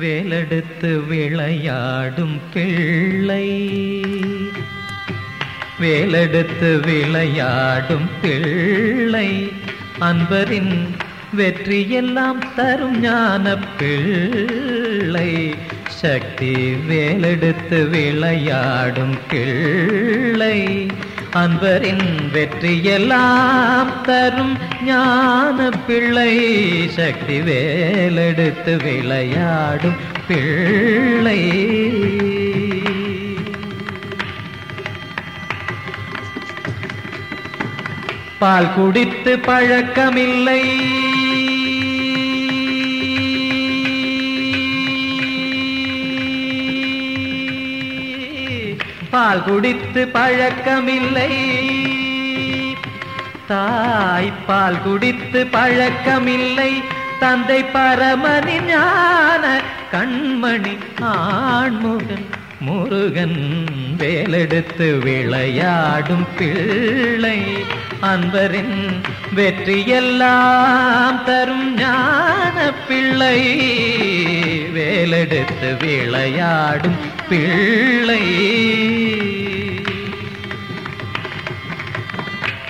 வேலெடுத்து விளையாடும் பிள்ளை. வேலெடுத்து விளையாடும் பிள்ளை. அன்பரின் வெற்றியெல்லாம் தரும் ஞான பிள்ளை. சக்தி வேலெடுத்து விளையாடும் பிள்ளை. அன்பரின் வெற்றியெல்லாம் தரும் ஞான பிள்ளை சக்தி வேலெடுத்து விளையாடும் பிள்ளை. பால் குடித்து பழக்கமில்லை. பால் குடித்து பழக்கமில்லை. தாய் பால் குடித்து பழக்கமில்லை. தந்தை பரமணி ஞான கண்மணி ஆண்முகன் முருகன் வேலெடுத்து விளையாடும் பிள்ளை. அன்பரின் வெற்றியெல்லாம் தரும் ஞான பிள்ளை. வேலெடுத்து விளையாடும் பிள்ளை.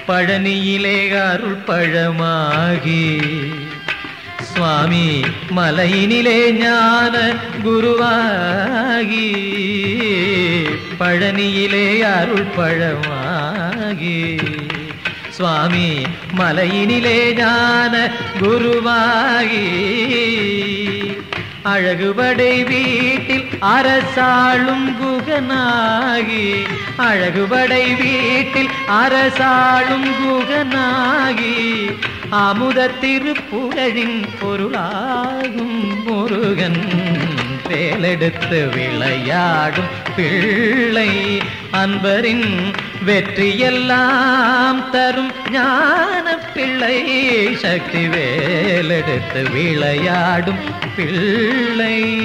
பழனியிலே அருள் பழமாகி சுவாமி மலையினிலே ஞான குருவாகி பழனியிலே அருள் பழமாகி சுவாமி மலையினிலே ஞான குருவாகி அழகுபடை வீட்டில் அரசாளும் குகனாகி அழகுபடை வீட்டில் அரசாளும் குகனாகி அமுத திருப்புகழின் பொருளாகும் முருகன். வேலெடுத்து விளையாடும் பிள்ளை அன்பரின் வெற்றியெல்லாம் தரும் ஞான பிள்ளை. சக்தி வேலெடுத்து விளையாடும் பிள்ளை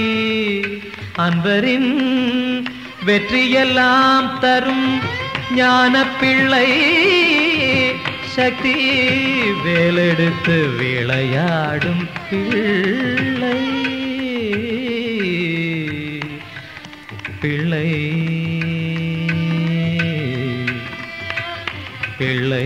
அன்பரின் வெற்றியெல்லாம் தரும் ஞான பிள்ளை. சக்தி வேலெடுத்து விளையாடும் பிள்ளை. பிள்ளை பிள்ளை.